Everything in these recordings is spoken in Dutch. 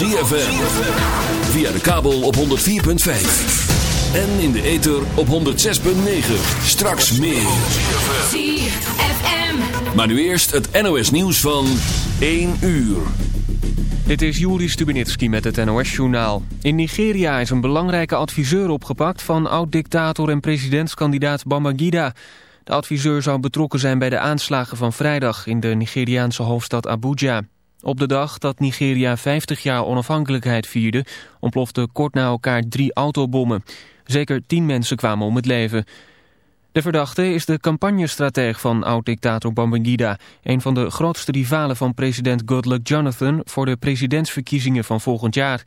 ZFM. Via de kabel op 104.5. En in de ether op 106.9. Straks meer. ZFM. Maar nu eerst het NOS nieuws van 1 uur. Dit is Juri Stubenitski met het NOS-journaal. In Nigeria is een belangrijke adviseur opgepakt van oud-dictator en presidentskandidaat Babangida. De adviseur zou betrokken zijn bij de aanslagen van vrijdag in de Nigeriaanse hoofdstad Abuja. Op de dag dat Nigeria 50 jaar onafhankelijkheid vierde... ontploften kort na elkaar drie autobommen. Zeker tien mensen kwamen om het leven. De verdachte is de campagnestrateeg van oud-dictator Babangida... een van de grootste rivalen van president Goodluck Jonathan... voor de presidentsverkiezingen van volgend jaar...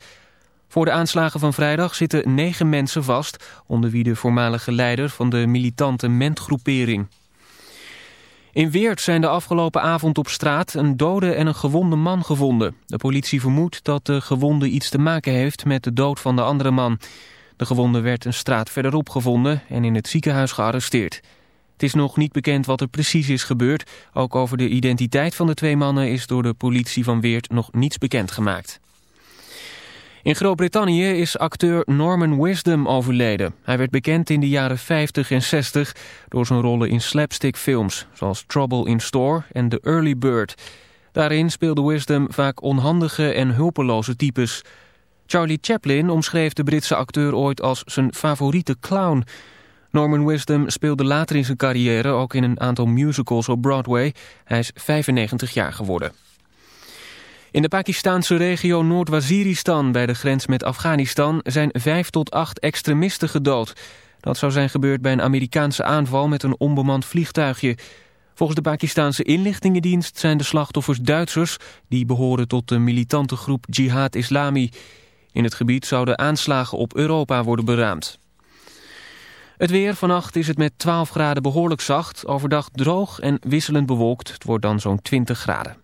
Voor de aanslagen van vrijdag zitten negen mensen vast... onder wie de voormalige leider van de militante Ment-groepering. In Weert zijn de afgelopen avond op straat een dode en een gewonde man gevonden. De politie vermoedt dat de gewonde iets te maken heeft met de dood van de andere man. De gewonde werd een straat verderop gevonden en in het ziekenhuis gearresteerd. Het is nog niet bekend wat er precies is gebeurd. Ook over de identiteit van de twee mannen is door de politie van Weert nog niets bekendgemaakt. In Groot-Brittannië is acteur Norman Wisdom overleden. Hij werd bekend in de jaren 50 en 60 door zijn rollen in slapstickfilms... zoals Trouble in Store en The Early Bird. Daarin speelde Wisdom vaak onhandige en hulpeloze types. Charlie Chaplin omschreef de Britse acteur ooit als zijn favoriete clown... Norman Wisdom speelde later in zijn carrière ook in een aantal musicals op Broadway. Hij is 95 jaar geworden. In de Pakistanse regio Noord-Waziristan bij de grens met Afghanistan zijn vijf tot acht extremisten gedood. Dat zou zijn gebeurd bij een Amerikaanse aanval met een onbemand vliegtuigje. Volgens de Pakistanse inlichtingendienst zijn de slachtoffers Duitsers... die behoren tot de militante groep Jihad Islami. In het gebied zouden aanslagen op Europa worden beraamd. Het weer, vannacht is het met 12 graden behoorlijk zacht. Overdag droog en wisselend bewolkt. Het wordt dan zo'n 20 graden.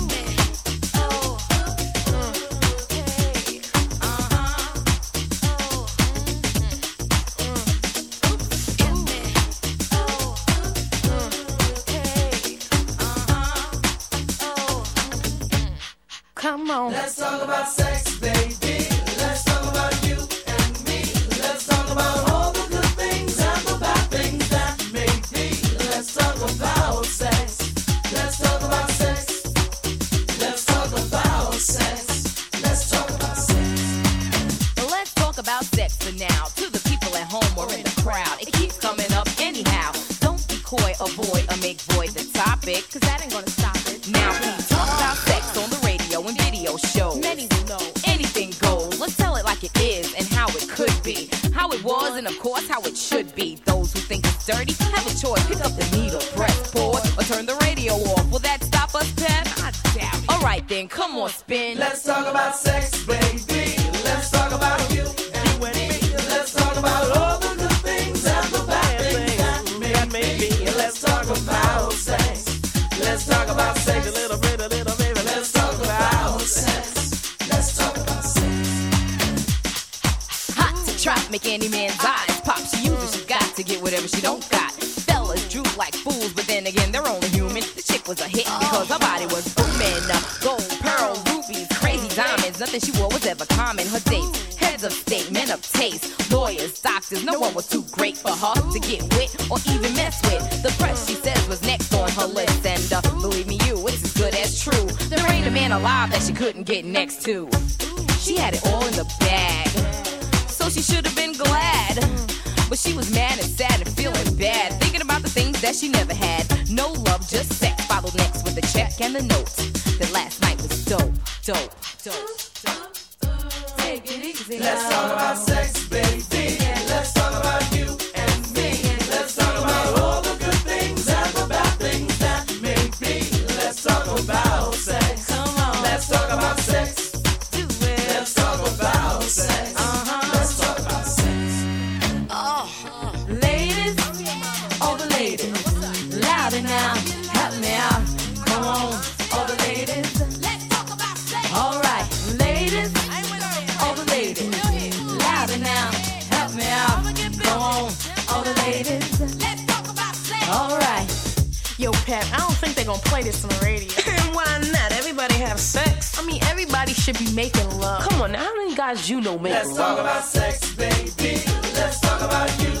true. There ain't a man alive that she couldn't get next to. She had it all in the bag, so she should have been glad. But she was mad and sad and feeling bad, thinking about the things that she never had. No love, just sex. Followed next with the check and the note. That last night was dope, dope, dope. dope. Take it easy. Let's talk about sex, baby. Let's talk about play this on the radio. And why not? Everybody have sex. I mean, everybody should be making love. Come on, how many guys you know make Let's love? Let's talk about sex, baby. Let's talk about you.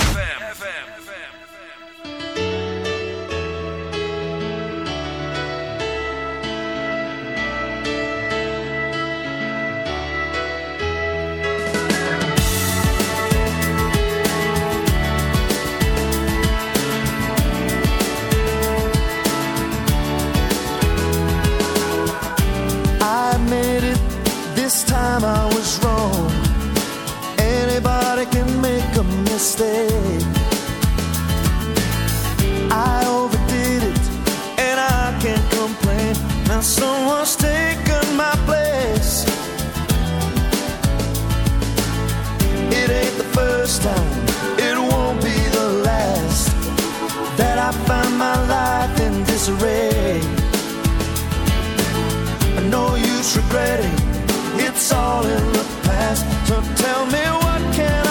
regretting. It's all in the past. So tell me what can I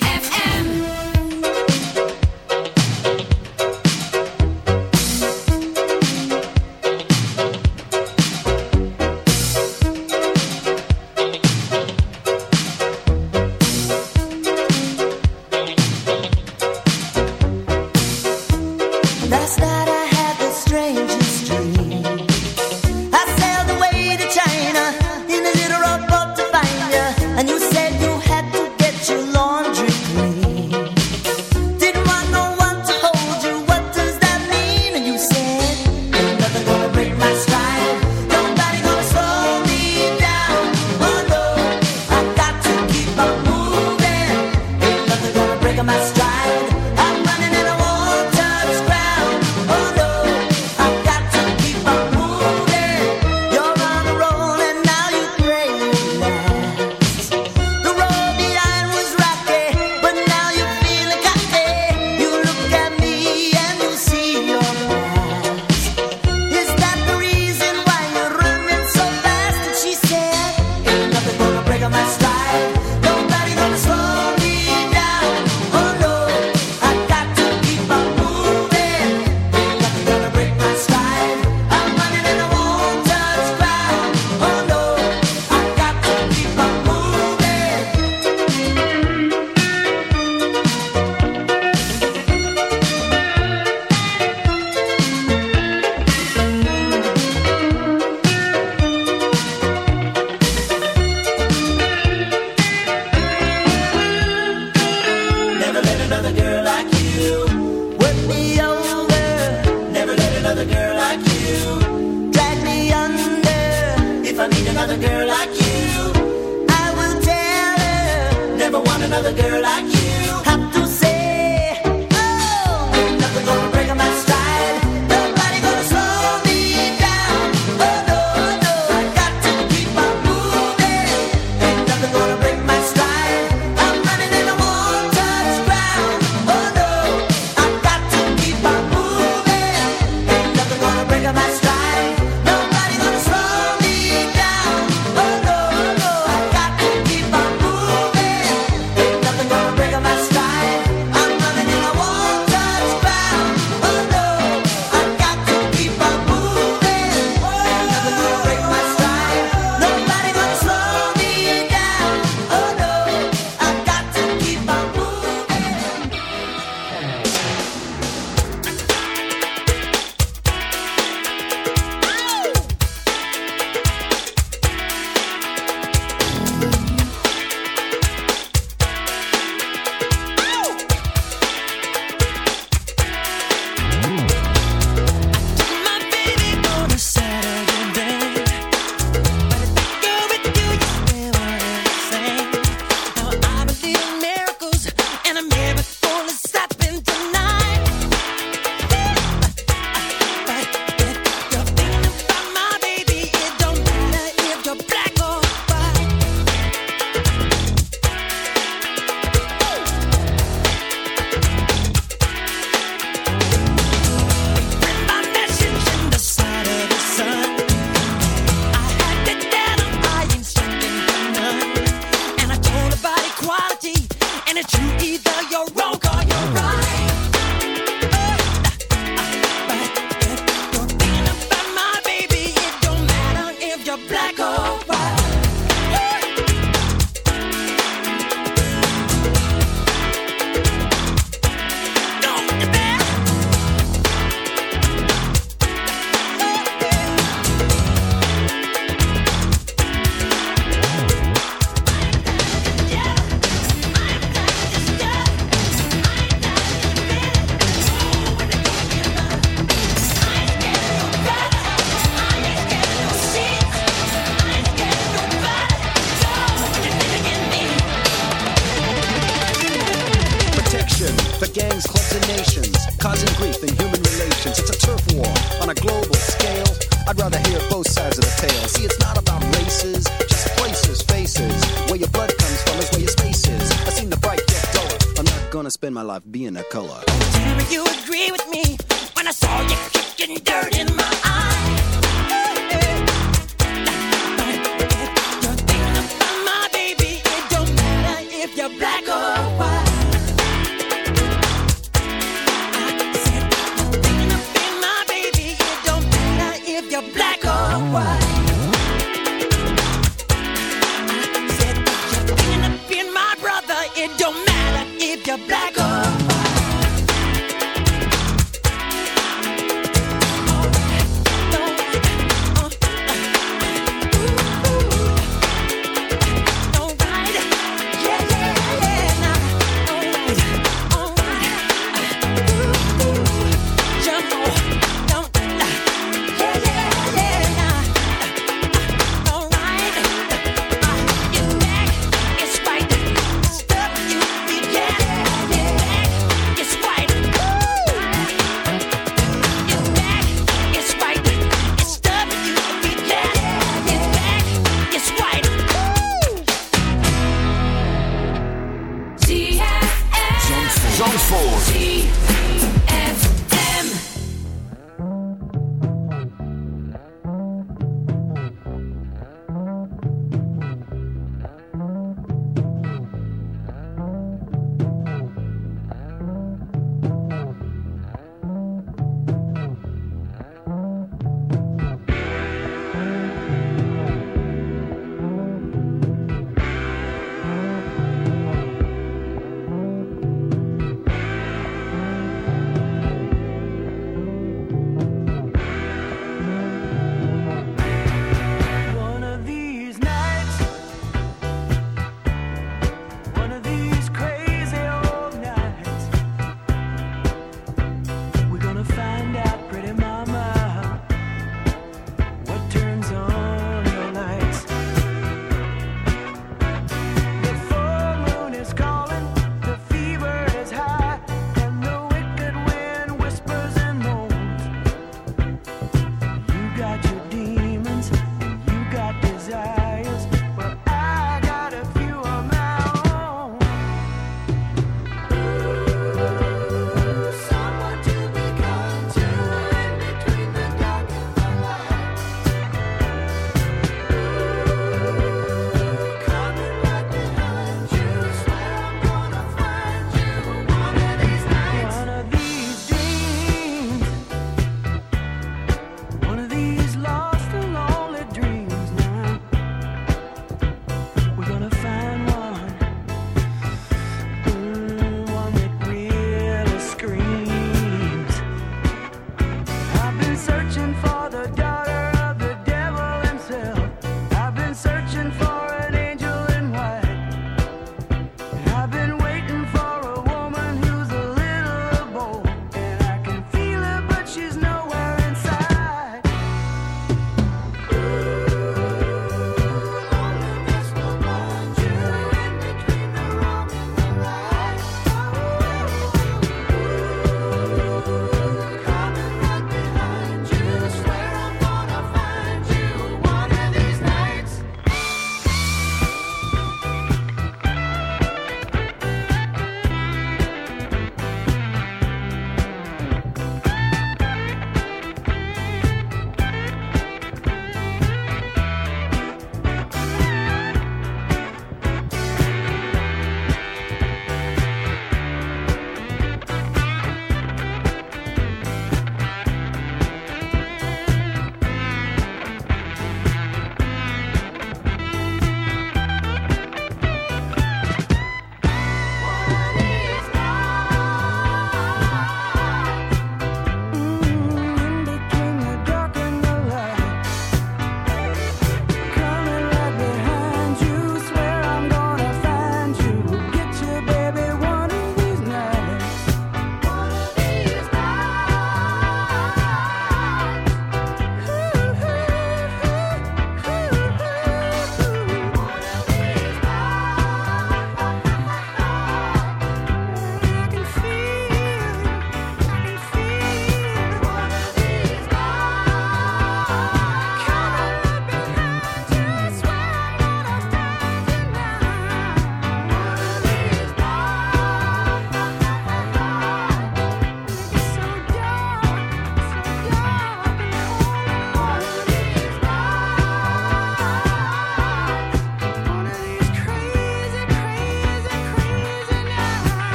spend my life being a color. Tell you agree with me when I saw you kicking dirt in my eyes?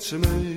To me.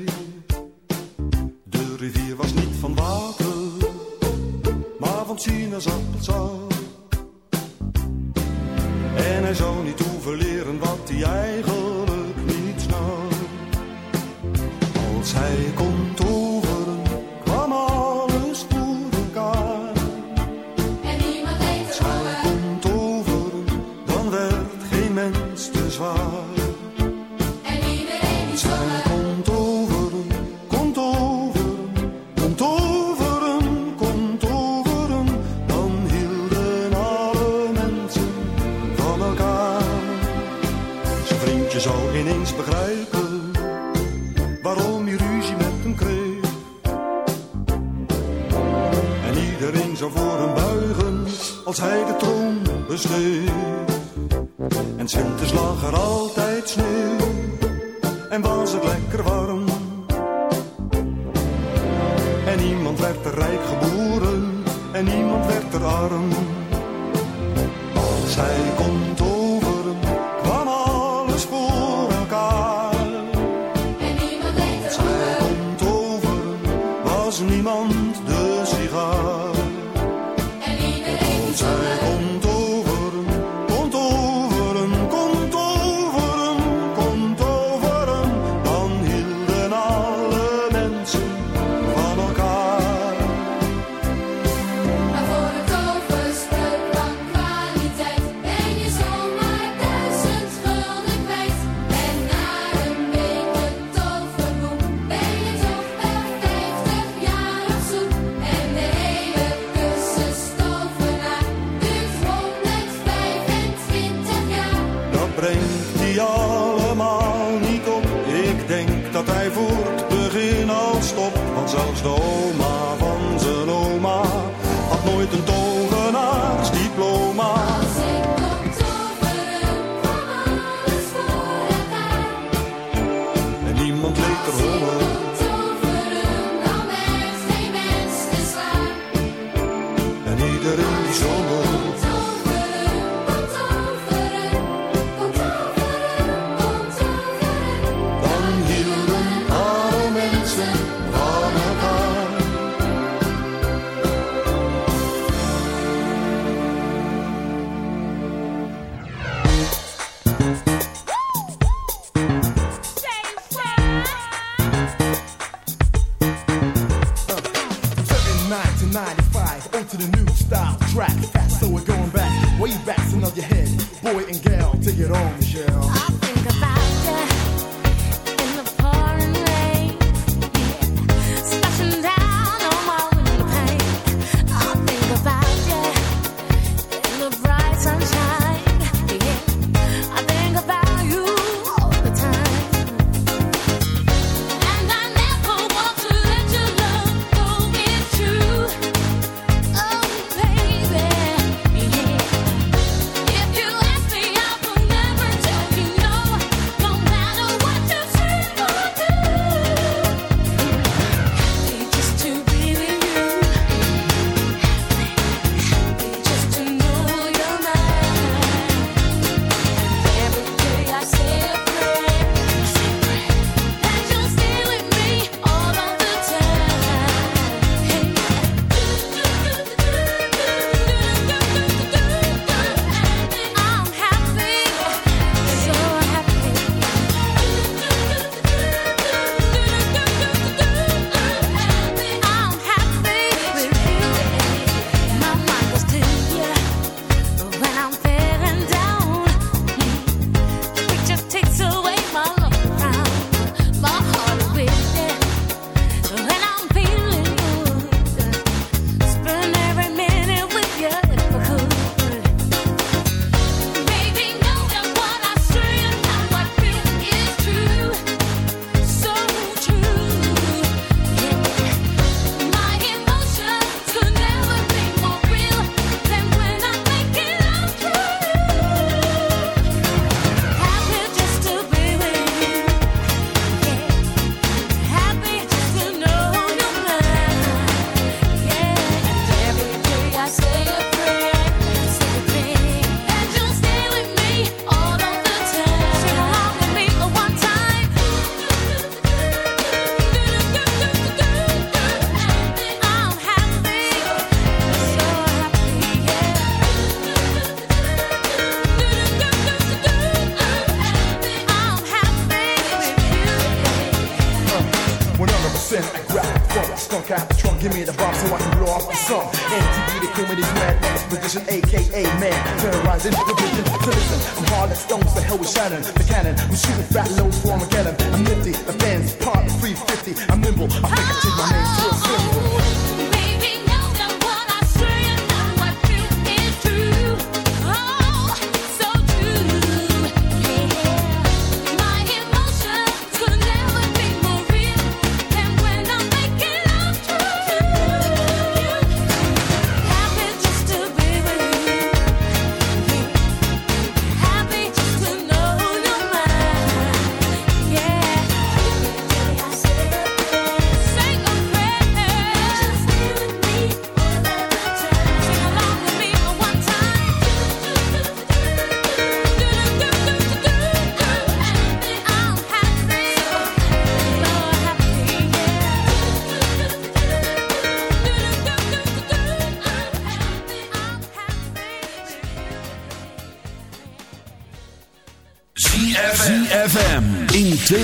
Position, aka man, terrorizing the vision. So listen, I'm hard like stones, the hell with Shannon, the cannon. I'm shooting fat loads for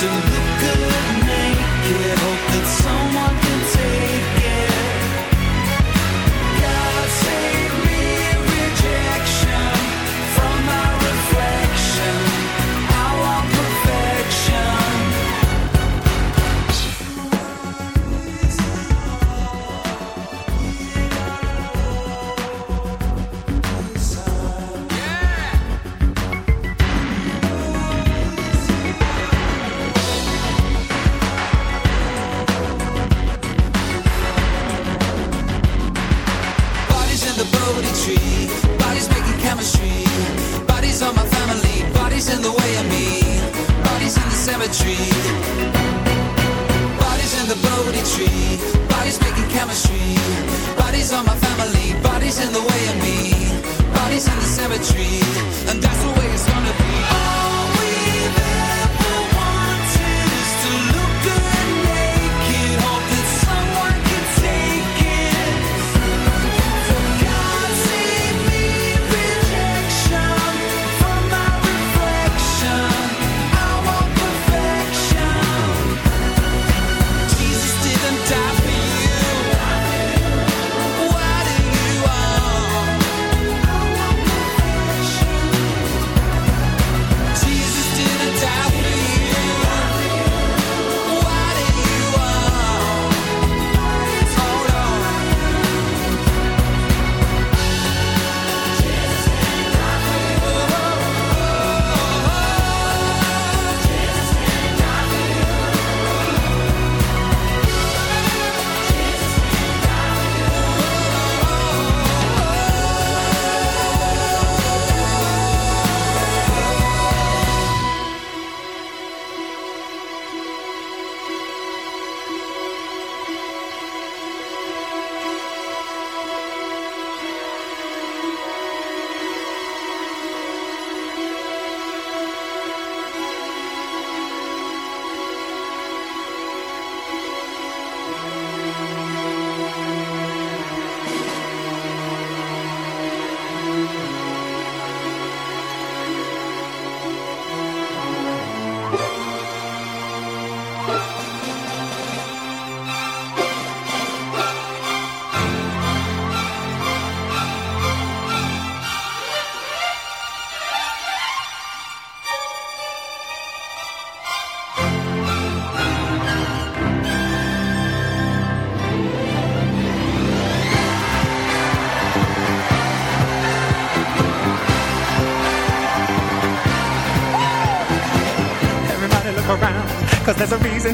to look good naked.